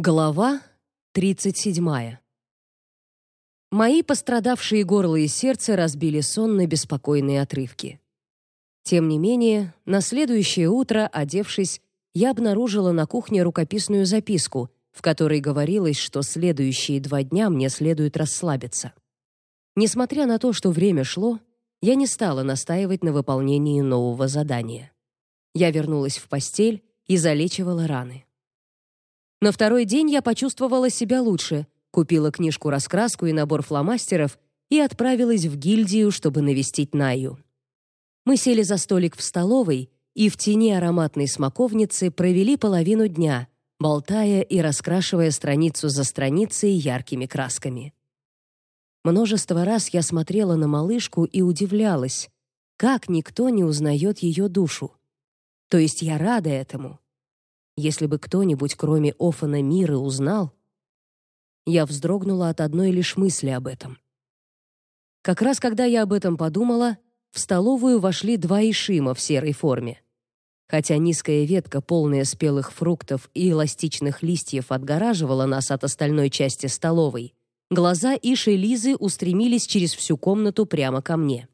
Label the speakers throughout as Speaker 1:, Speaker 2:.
Speaker 1: Глава 37. Мои пострадавшие горло и сердце разбили сон на беспокойные отрывки. Тем не менее, на следующее утро, одевшись, я обнаружила на кухне рукописную записку, в которой говорилось, что следующие два дня мне следует расслабиться. Несмотря на то, что время шло, я не стала настаивать на выполнении нового задания. Я вернулась в постель и залечивала раны. На второй день я почувствовала себя лучше, купила книжку-раскраску и набор фломастеров и отправилась в гильдию, чтобы навестить Наю. Мы сели за столик в столовой и в тени ароматной смоковницы провели половину дня, болтая и раскрашивая страницу за страницей яркими красками. Множество раз я смотрела на малышку и удивлялась, как никто не узнает ее душу. То есть я рада этому. Если бы кто-нибудь, кроме Офана Мира, узнал... Я вздрогнула от одной лишь мысли об этом. Как раз когда я об этом подумала, в столовую вошли два ишима в серой форме. Хотя низкая ветка, полная спелых фруктов и эластичных листьев, отгораживала нас от остальной части столовой, глаза Иши Лизы устремились через всю комнату прямо ко мне.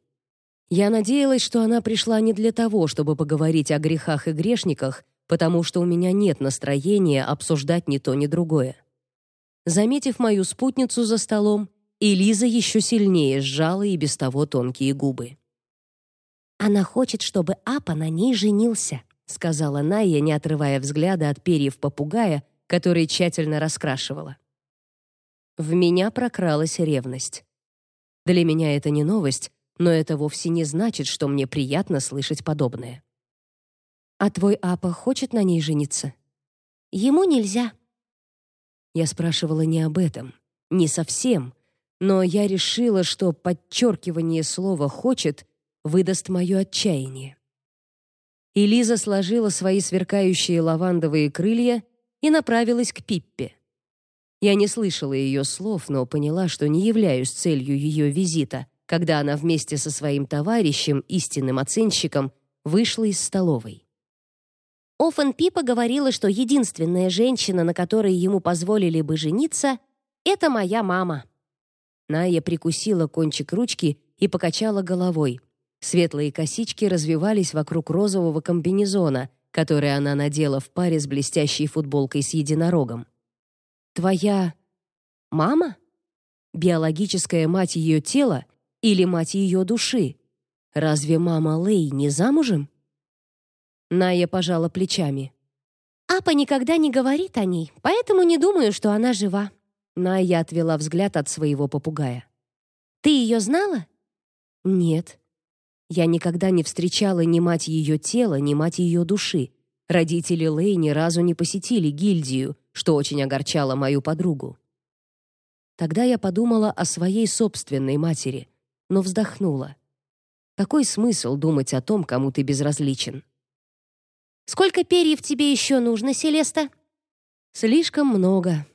Speaker 1: Я надеялась, что она пришла не для того, чтобы поговорить о грехах и грешниках, потому что у меня нет настроения обсуждать ни то, ни другое. Заметив мою спутницу за столом, Элиза еще сильнее сжала и без того тонкие губы.
Speaker 2: Она хочет, чтобы Апа на ней женился, сказала Найя, не отрывая взгляда от перьев попугая, который тщательно раскрашивала.
Speaker 1: В меня прокралась ревность. Для меня это не новость, но это вовсе не значит, что мне приятно слышать подобное.
Speaker 2: А твой Апа хочет на ней жениться? Ему нельзя.
Speaker 1: Я спрашивала не об этом, не совсем, но я решила, что подчеркивание слова «хочет» выдаст мое отчаяние. И Лиза сложила свои сверкающие лавандовые крылья и направилась к Пиппе. Я не слышала ее слов, но поняла, что не являюсь целью ее визита, когда она вместе со своим товарищем, истинным оценщиком, вышла из столовой.
Speaker 2: Офен Пипа говорила, что единственная женщина, на которой ему позволили бы жениться, это моя мама.
Speaker 1: Ная прикусила кончик ручки и покачала головой. Светлые косички развивались вокруг розового комбинезона, который она надела в паре с блестящей футболкой с единорогом. Твоя мама? Биологическая мать ее тела или мать ее души? Разве мама Лей не замужем? Ная пожала плечами.
Speaker 2: Апа никогда не говорит о ней, поэтому не думаю, что она жива.
Speaker 1: Ная отвела взгляд от своего попугая.
Speaker 2: Ты ее знала?
Speaker 1: Нет. Я никогда не встречала ни мать ее тела, ни мать ее души. Родители Лэй ни разу не посетили гильдию, что очень огорчало мою подругу. Тогда я подумала о своей собственной матери, но вздохнула. Какой смысл думать о том, кому ты безразличен?
Speaker 2: Сколько перьев тебе еще нужно, Селеста?
Speaker 1: Слишком много.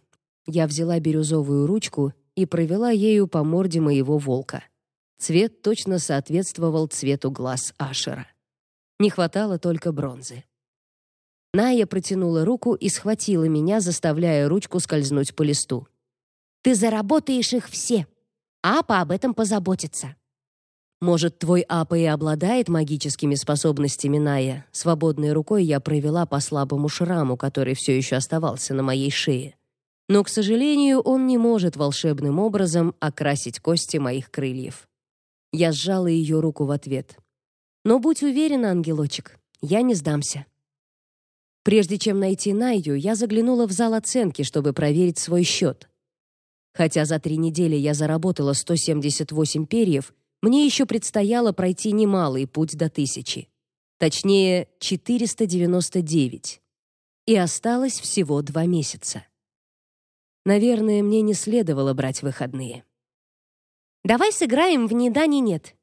Speaker 1: Я взяла бирюзовую ручку и провела ею по морде моего волка. Цвет точно соответствовал цвету глаз Ашера. Не хватало только бронзы. Ная протянула руку и схватила меня, заставляя ручку скользнуть по листу.
Speaker 2: Ты заработаешь их все. Апа об этом позаботится.
Speaker 1: Может, твой Апа и обладает магическими способностями Ная? Свободной рукой я провела по слабому шраму, который все еще оставался на моей шее. Но, к сожалению, он не может волшебным образом окрасить кости моих крыльев. Я сжала ее руку в ответ. Но будь уверена, ангелочек, я не сдамся. Прежде чем найти Найю, я заглянула в зал оценки, чтобы проверить свой счет. Хотя за три недели я заработала 178 перьев, мне еще предстояло пройти немалый путь до тысячи. Точнее, 499. И осталось всего два месяца. Наверное, мне не следовало брать выходные.
Speaker 2: Давай сыграем в «Ни да, ни нет».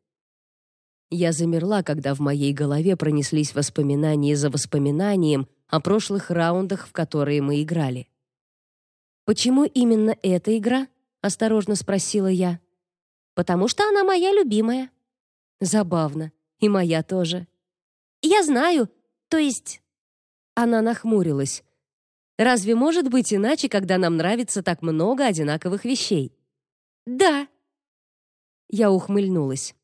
Speaker 1: Я замерла, когда в моей голове пронеслись воспоминания за воспоминанием о прошлых раундах, в которые мы играли. «Почему именно эта игра?» — осторожно спросила я
Speaker 2: потому что она моя любимая.
Speaker 1: Забавно. И моя тоже.
Speaker 2: Я знаю. То есть
Speaker 1: она нахмурилась. Разве может быть иначе, когда нам нравится так много одинаковых вещей?
Speaker 2: Да.
Speaker 1: Я ухмыльнулась.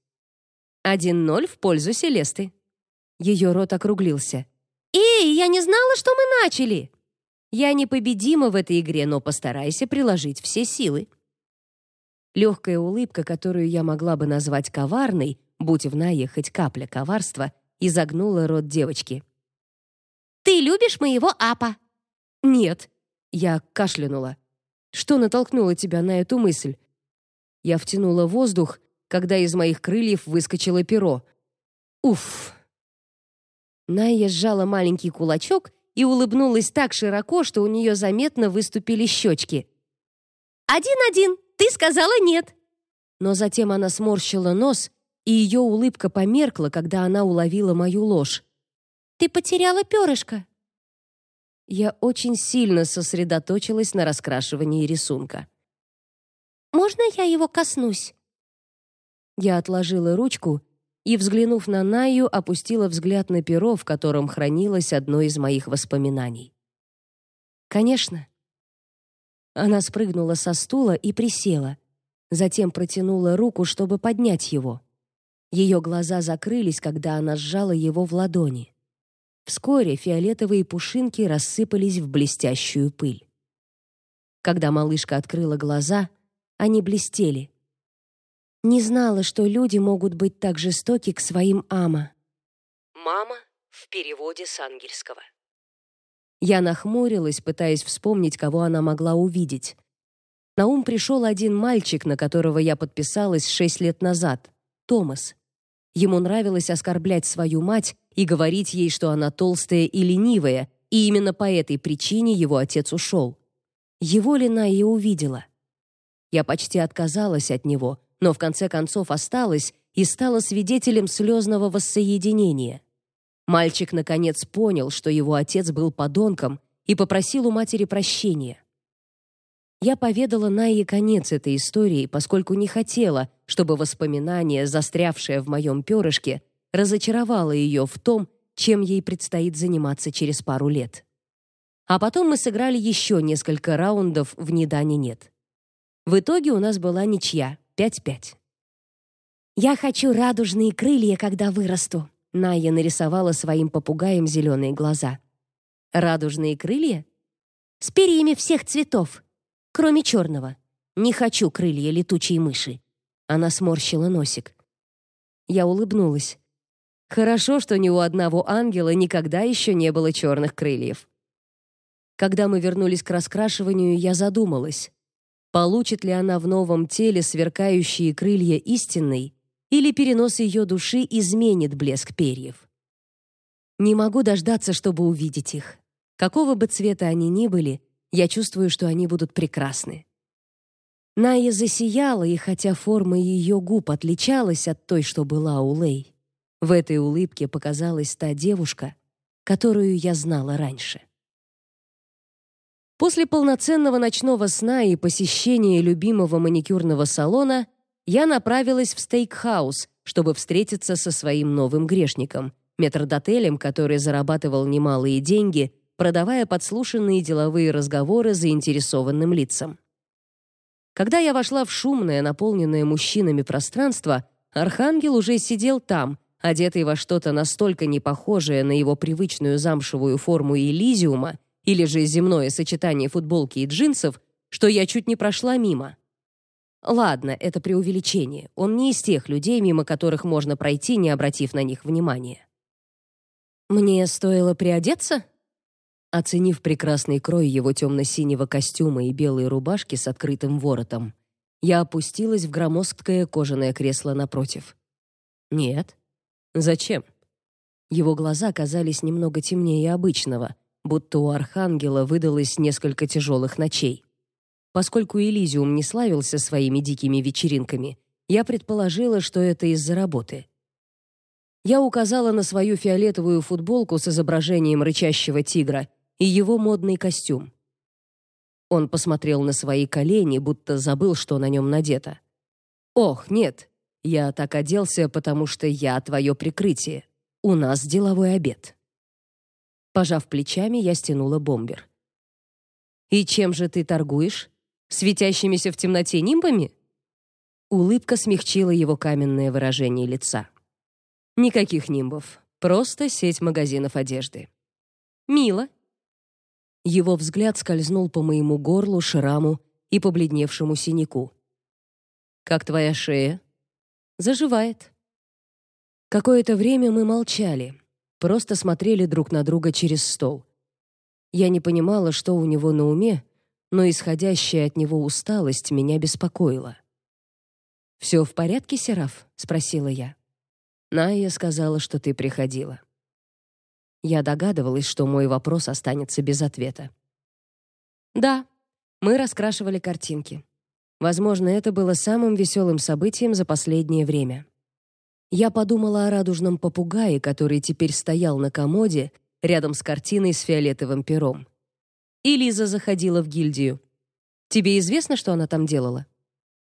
Speaker 1: Один ноль в пользу Селесты. Ее рот округлился.
Speaker 2: Эй, я не знала, что мы начали.
Speaker 1: Я непобедима в этой игре, но постарайся приложить все силы. Легкая улыбка, которую я могла бы назвать коварной, будь в Нае хоть капля коварства, изогнула рот девочки.
Speaker 2: «Ты любишь моего апа?»
Speaker 1: «Нет», — я кашлянула. «Что натолкнуло тебя на эту мысль?» Я втянула воздух, когда из моих крыльев выскочило перо. Уф! Найя сжала маленький кулачок и улыбнулась так широко, что у нее заметно выступили щечки.
Speaker 2: «Один-один! Ты сказала нет!»
Speaker 1: Но затем она сморщила нос, и ее улыбка померкла, когда она уловила мою ложь.
Speaker 2: «Ты потеряла перышко!»
Speaker 1: Я очень сильно сосредоточилась на раскрашивании рисунка.
Speaker 2: «Можно я его коснусь?»
Speaker 1: Я отложила ручку и, взглянув на Наю, опустила взгляд на перо, в котором хранилось одно из моих воспоминаний. «Конечно». Она спрыгнула со стула и присела, затем протянула руку, чтобы поднять его. Ее глаза закрылись, когда она сжала его в ладони. Вскоре фиолетовые пушинки рассыпались в блестящую пыль. Когда малышка открыла глаза, они блестели. Не знала, что люди могут быть так жестоки к своим ама. Мама в переводе с ангельского. Я нахмурилась, пытаясь вспомнить, кого она могла увидеть. На ум пришел один мальчик, на которого я подписалась шесть лет назад, Томас. Ему нравилось оскорблять свою мать и говорить ей, что она толстая и ленивая, и именно по этой причине его отец ушел. Его Лина и увидела. Я почти отказалась от него, но в конце концов осталась и стала свидетелем слезного воссоединения. Мальчик наконец понял, что его отец был подонком и попросил у матери прощения. Я поведала Найе конец этой истории, поскольку не хотела, чтобы воспоминание, застрявшее в моем перышке, разочаровало ее в том, чем ей предстоит заниматься через пару лет. А потом мы сыграли еще несколько раундов в «Ни да, ни нет». В итоге у нас была ничья, 5-5.
Speaker 2: «Я хочу радужные крылья, когда вырасту»,
Speaker 1: Найя нарисовала своим попугаем зеленые глаза. «Радужные крылья?»
Speaker 2: «С перьями всех цветов, кроме черного. Не хочу крылья летучей мыши».
Speaker 1: Она сморщила носик. Я улыбнулась. Хорошо, что ни у одного ангела никогда еще не было черных крыльев. Когда мы вернулись к раскрашиванию, я задумалась. Получит ли она в новом теле сверкающие крылья истинной, или перенос ее души изменит блеск перьев? Не могу дождаться, чтобы увидеть их. Какого бы цвета они ни были, я чувствую, что они будут прекрасны. Ная засияла, и хотя форма ее губ отличалась от той, что была у Лей, в этой улыбке показалась та девушка, которую я знала раньше. После полноценного ночного сна и посещения любимого маникюрного салона я направилась в стейкхаус, чтобы встретиться со своим новым грешником, метрдотелем, который зарабатывал немалые деньги, продавая подслушанные деловые разговоры заинтересованным лицам. Когда я вошла в шумное, наполненное мужчинами пространство, архангел уже сидел там, одетый во что-то настолько непохожее на его привычную замшевую форму Элизиума, или же земное сочетание футболки и джинсов, что я чуть не прошла мимо. Ладно, это преувеличение. Он не из тех людей, мимо которых можно пройти, не обратив на них внимания. Мне стоило приодеться? Оценив прекрасный крой его темно-синего костюма и белой рубашки с открытым воротом, я опустилась в громоздкое кожаное кресло напротив. Нет. Зачем? Его глаза казались немного темнее обычного, будто у архангела выдалось несколько тяжелых ночей. Поскольку Элизиум не славился своими дикими вечеринками, я предположила, что это из-за работы. Я указала на свою фиолетовую футболку с изображением рычащего тигра и его модный костюм. Он посмотрел на свои колени, будто забыл, что на нем надето. Ох, нет. Я так оделся, потому что я твое прикрытие. У нас деловой обед. Пожав плечами, я стянула бомбер. И чем же ты торгуешь? Светящимися в темноте нимбами? Улыбка смягчила его каменное выражение лица. Никаких нимбов, просто сеть магазинов одежды. Мило. Его взгляд скользнул по моему горлу, шраму и побледневшему синяку. Как твоя шея? Заживает. Какое-то время мы молчали, просто смотрели друг на друга через стол. Я не понимала, что у него на уме, но исходящая от него усталость меня беспокоила. «Все в порядке, Сераф?» — спросила я. Найя сказала, что ты приходила. Я догадывалась, что мой вопрос останется без ответа. Да, мы раскрашивали картинки. Возможно, это было самым веселым событием за последнее время. Я подумала о радужном попугае, который теперь стоял на комоде рядом с картиной с фиолетовым пером. И Лиза заходила в гильдию. Тебе известно, что она там делала?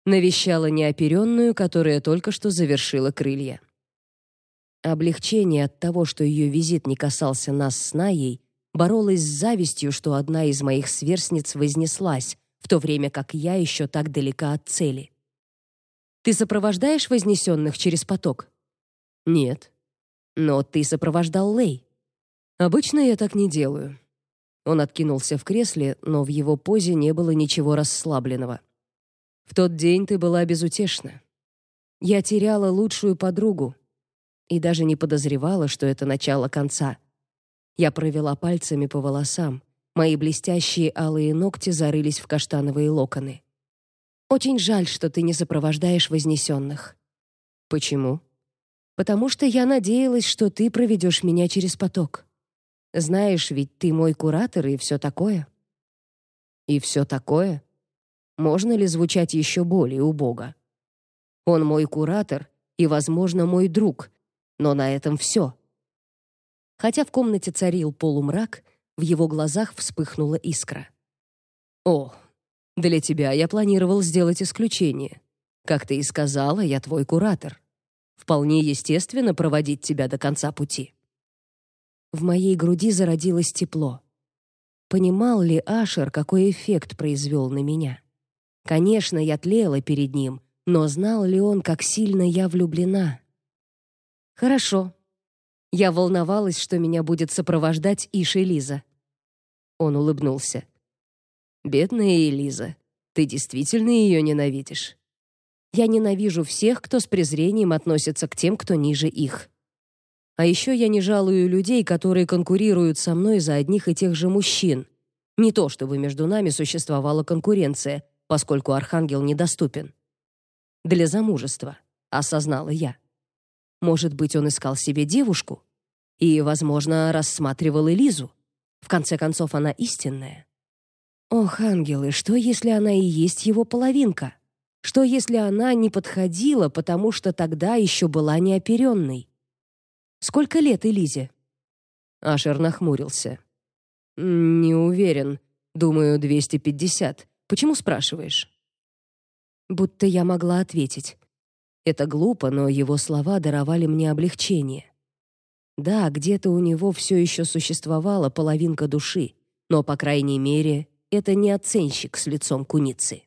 Speaker 1: Навещала неоперенную, которая только что завершила крылья. Облегчение от того, что ее визит не касался нас с Наей, боролось с завистью, что одна из моих сверстниц вознеслась, в то время как я еще так далека от цели. Ты сопровождаешь вознесенных через поток? Нет. Но ты сопровождал Лей. Обычно я так не делаю. Он откинулся в кресле, но в его позе не было ничего расслабленного. В тот день ты была безутешна. Я теряла лучшую подругу и даже не подозревала, что это начало конца. Я провела пальцами по волосам. Мои блестящие алые ногти зарылись в каштановые локоны. Очень жаль, что ты не сопровождаешь вознесенных. Почему? Потому что я надеялась, что ты проведешь меня через поток. Знаешь, ведь ты мой куратор и все такое. И все такое? Можно ли звучать еще более убого? Он мой куратор и, возможно, мой друг, но на этом все. Хотя в комнате царил полумрак, в его глазах вспыхнула искра. О, для тебя я планировал сделать исключение. Как ты и сказала, я твой куратор. Вполне естественно проводить тебя до конца пути. В моей груди зародилось тепло. Понимал ли Ашер, какой эффект произвел на меня? Конечно, я тлела перед ним, но знал ли он, как сильно я влюблена? Хорошо. Я волновалась, что меня будет сопровождать Иша Лиза. Он улыбнулся. Бедная Элиза, ты действительно ее ненавидишь? Я ненавижу всех, кто с презрением относится к тем, кто ниже их. А еще я не жалую людей, которые конкурируют со мной за одних и тех же мужчин. Не то чтобы между нами существовала конкуренция, поскольку архангел недоступен. Для замужества, осознала я. Может быть, он искал себе девушку и, возможно, рассматривал Элизу. В конце концов, она истинная. Ох, ангелы, что если она и есть его половинка? Что если она не подходила, потому что тогда еще была неоперенной? Сколько лет Элизе? Ашер нахмурился. Не уверен. Думаю, 250. Почему спрашиваешь? Будто я могла ответить. Это глупо, но его слова даровали мне облегчение. Да, где-то у него все еще существовала половинка души, но по крайней мере, это не оценщик с лицом куницы.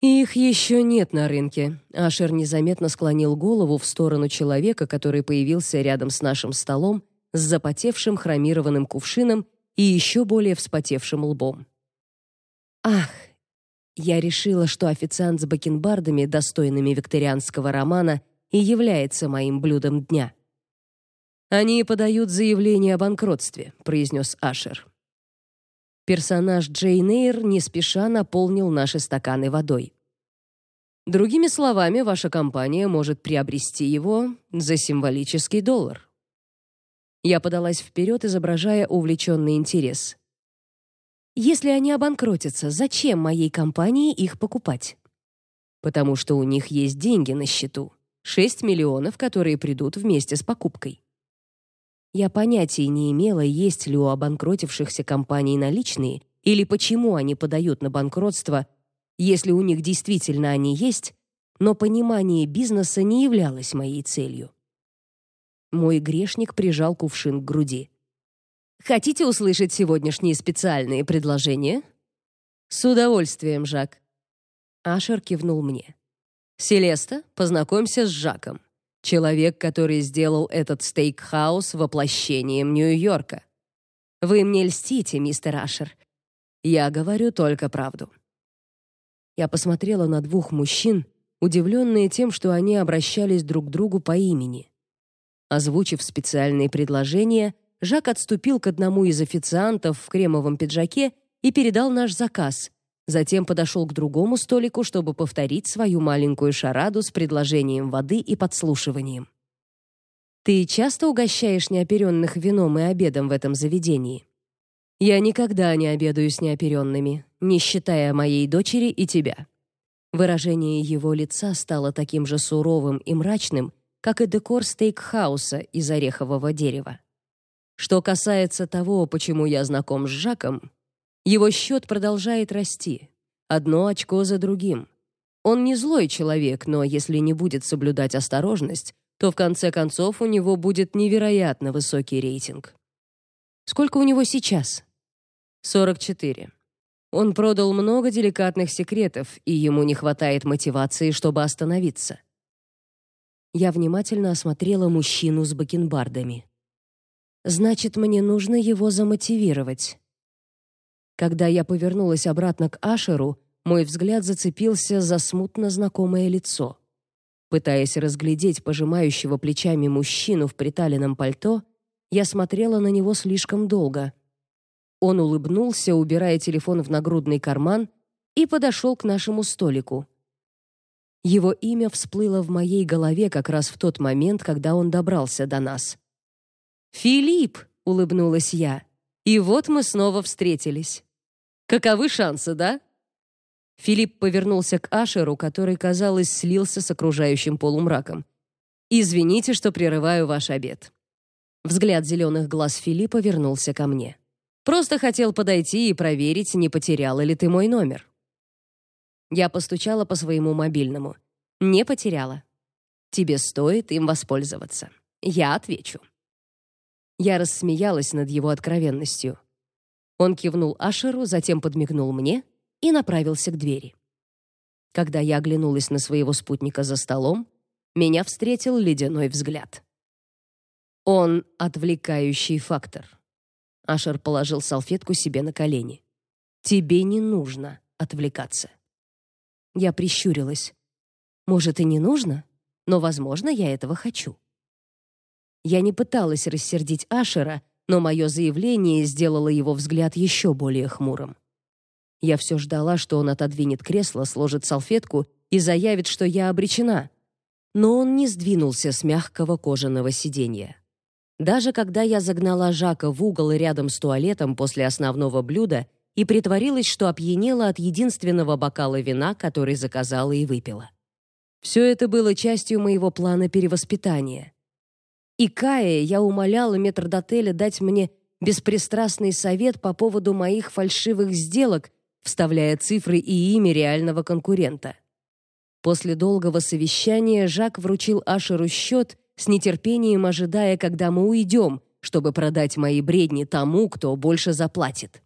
Speaker 1: Их еще нет на рынке. Ашер незаметно склонил голову в сторону человека, который появился рядом с нашим столом с запотевшим хромированным кувшином и еще более вспотевшим лбом. Ах, я решила, что официант с бакенбардами, достойными викторианского романа, и является моим блюдом дня. Они подают заявление о банкротстве, произнес Ашер. Персонаж Джейн Эйр не спеша наполнил наши стаканы водой. Другими словами, ваша компания может приобрести его за символический доллар. Я подалась вперед, изображая увлеченный интерес. Если они обанкротятся, зачем моей компании их покупать? Потому что у них есть деньги на счету. 6 миллионов, которые придут вместе с покупкой. Я понятия не имела, есть ли у обанкротившихся компаний наличные или почему они подают на банкротство, если у них действительно они есть, но понимание бизнеса не являлось моей целью. Мой грешник прижал кувшин к груди. Хотите услышать сегодняшние специальные предложения? С удовольствием, Жак. Ашер кивнул мне. Селеста, познакомься с Жаком. Человек, который сделал этот стейкхаус воплощением Нью-Йорка. Вы мне льстите, мистер Ашер. Я говорю только правду. Я посмотрела на двух мужчин, удивленные тем, что они обращались друг к другу по имени. Озвучив специальные предложения, Жак отступил к одному из официантов в кремовом пиджаке и передал наш заказ. Затем подошел к другому столику, чтобы повторить свою маленькую шараду с предложением воды и подслушиванием. Ты часто угощаешь неоперенных вином и обедом в этом заведении? Я никогда не обедаю с неоперенными, не считая моей дочери и тебя. Выражение его лица стало таким же суровым и мрачным, как и декор стейкхауса из орехового дерева. Что касается того, почему я знаком с Жаком, его счет продолжает расти. Одно очко за другим. Он не злой человек, но если не будет соблюдать осторожность, то в конце концов у него будет невероятно высокий рейтинг. Сколько у него сейчас? 44. Он продал много деликатных секретов, и ему не хватает мотивации, чтобы остановиться. Я внимательно осмотрела мужчину с бакенбардами. Значит, мне нужно его замотивировать. Когда я повернулась обратно к Ашеру, мой взгляд зацепился за смутно знакомое лицо. Пытаясь разглядеть пожимающего плечами мужчину в приталенном пальто, я смотрела на него слишком долго. Он улыбнулся, убирая телефон в нагрудный карман, и подошел к нашему столику. Его имя всплыло в моей голове как раз в тот момент, когда он добрался до нас. «Филипп!» — улыбнулась я. «И вот мы снова встретились». Каковы шансы, да? Филипп повернулся к Ашеру, который, казалось, слился с окружающим полумраком. Извините, что прерываю ваш обед. Взгляд зеленых глаз Филиппа вернулся ко мне. Просто хотел подойти и проверить, не потеряла ли ты мой номер. Я постучала по своему мобильному. Не потеряла. Тебе стоит им воспользоваться. Я отвечу. Я рассмеялась над его откровенностью. Он кивнул Ашеру, затем подмигнул мне и направился к двери. Когда я оглянулась на своего спутника за столом, меня встретил ледяной взгляд. Он отвлекающий фактор. Ашер положил салфетку себе на колени. Тебе не нужно отвлекаться. Я прищурилась. Может, и не нужно, но, возможно, я этого хочу. Я не пыталась рассердить Ашера, но мое заявление сделало его взгляд еще более хмурым. Я все ждала, что он отодвинет кресло, сложит салфетку и заявит, что я обречена. Но он не сдвинулся с мягкого кожаного сиденья. Даже когда я загнала Жака в угол рядом с туалетом после основного блюда и притворилась, что опьянела от единственного бокала вина, который заказала и выпила. Все это было частью моего плана перевоспитания. И кая, я умоляла метрдотеля дать мне беспристрастный совет по поводу моих фальшивых сделок, вставляя цифры и имя реального конкурента. После долгого совещания Жак вручил Ашеру счет, с нетерпением ожидая, когда мы уйдем, чтобы продать мои бредни тому, кто больше заплатит.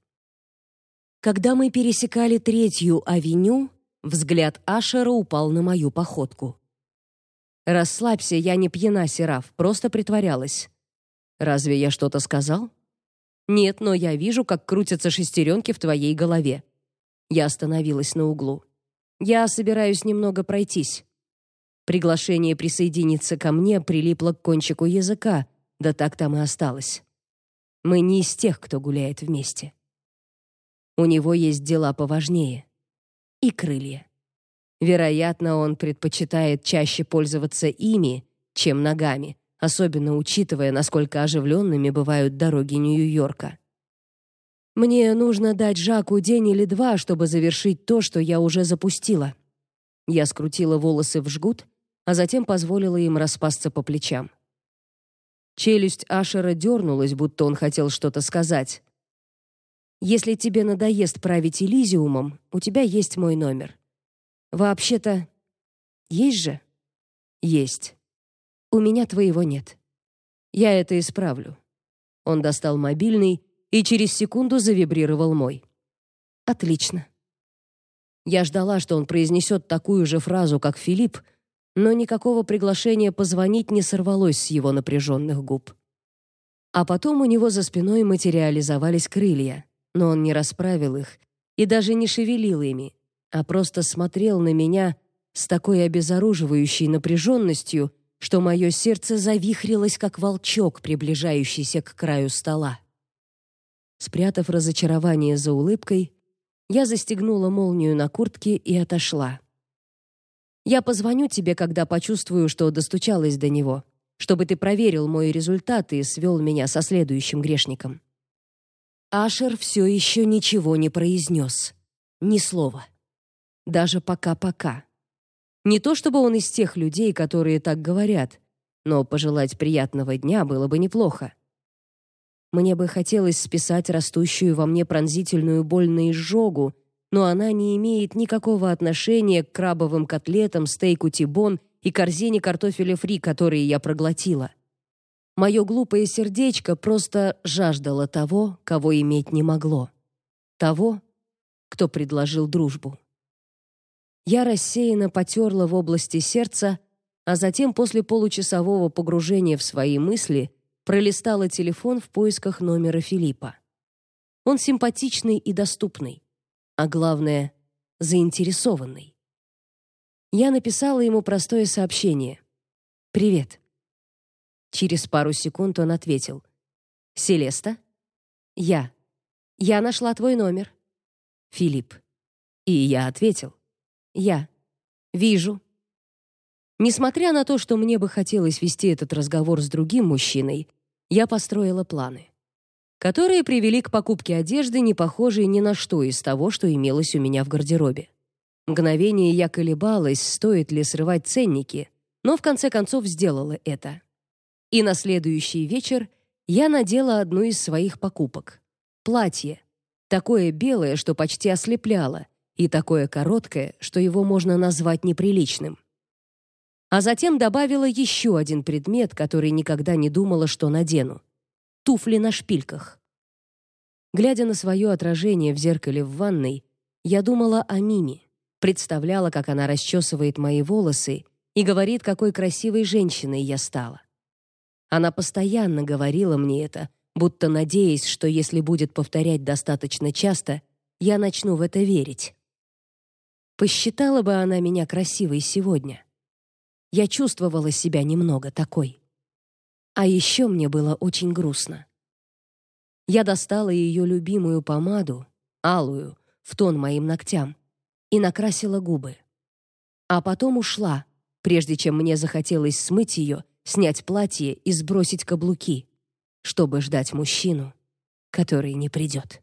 Speaker 1: Когда мы пересекали третью авеню, взгляд Ашера упал на мою походку. Расслабься, я не пьяна, Сераф, просто притворялась. Разве я что-то сказал? Нет, но я вижу, как крутятся шестеренки в твоей голове. Я остановилась на углу. Я собираюсь немного пройтись. Приглашение присоединиться ко мне прилипло к кончику языка, да так там и осталось. Мы не из тех, кто гуляет вместе. У него есть дела поважнее. И крылья. Вероятно, он предпочитает чаще пользоваться ими, чем ногами, особенно учитывая, насколько оживленными бывают дороги Нью-Йорка. Мне нужно дать Жаку день или два, чтобы завершить то, что я уже запустила. Я скрутила волосы в жгут, а затем позволила им распасться по плечам. Челюсть Ашера дернулась, будто он хотел что-то сказать. Если тебе надоест править Элизиумом, у тебя есть мой номер. Вообще-то есть же? Есть. У меня твоего нет. Я это исправлю. Он достал мобильный и через секунду завибрировал мой.
Speaker 2: Отлично.
Speaker 1: Я ждала, что он произнесет такую же фразу, как Филипп, но никакого приглашения позвонить не сорвалось с его напряженных губ. А потом у него за спиной материализовались крылья, но он не расправил их и даже не шевелил ими, а просто смотрел на меня с такой обезоруживающей напряженностью, что мое сердце завихрилось, как волчок, приближающийся к краю стола. Спрятав разочарование за улыбкой, я застегнула молнию на куртке и отошла. Я позвоню тебе, когда почувствую, что достучалась до него, чтобы ты проверил мой результат и свел меня со следующим грешником. Ашер все еще ничего не произнес. Ни слова. Даже пока-пока. Не то чтобы он из тех людей, которые так говорят, но пожелать приятного дня было бы неплохо. Мне бы хотелось списать растущую во мне пронзительную боль на изжогу, но она не имеет никакого отношения к крабовым котлетам, стейку тибон и корзине картофеля фри, которые я проглотила. Мое глупое сердечко просто жаждало того, кого иметь не могло. Того, кто предложил дружбу. Я рассеянно потерла в области сердца, а затем после получасового погружения в свои мысли пролистала телефон в поисках номера Филиппа. Он симпатичный и доступный, а главное, заинтересованный. Я написала ему простое сообщение. «Привет». Через пару секунд он ответил. «Селеста?» «Я. Я нашла твой номер». «Филипп». И я ответил. «Я. Вижу». Несмотря на то, что мне бы хотелось вести этот разговор с другим мужчиной, я построила планы, которые привели к покупке одежды, не похожей ни на что из того, что имелось у меня в гардеробе. Мгновение я колебалась, стоит ли срывать ценники, но в конце концов сделала это. И на следующий вечер я надела одну из своих покупок. Платье. Такое белое, что почти ослепляло, и такое короткое, что его можно назвать неприличным а затем добавила еще один предмет, который никогда не думала, что надену туфли на шпильках. Глядя на свое отражение в зеркале в ванной, я думала о Мими, представляла, как она расчесывает мои волосы и говорит, какой красивой женщиной я стала. Она постоянно говорила мне это, будто надеясь, что если будет повторять достаточно часто, я начну в это верить. Посчитала бы она меня красивой сегодня я чувствовала себя немного такой. А еще мне было очень грустно. Я достала ее любимую помаду, алую, в тон моим ногтям, и накрасила губы. А потом ушла, прежде чем мне захотелось смыть ее, снять платье и сбросить каблуки, чтобы ждать мужчину, который не придет.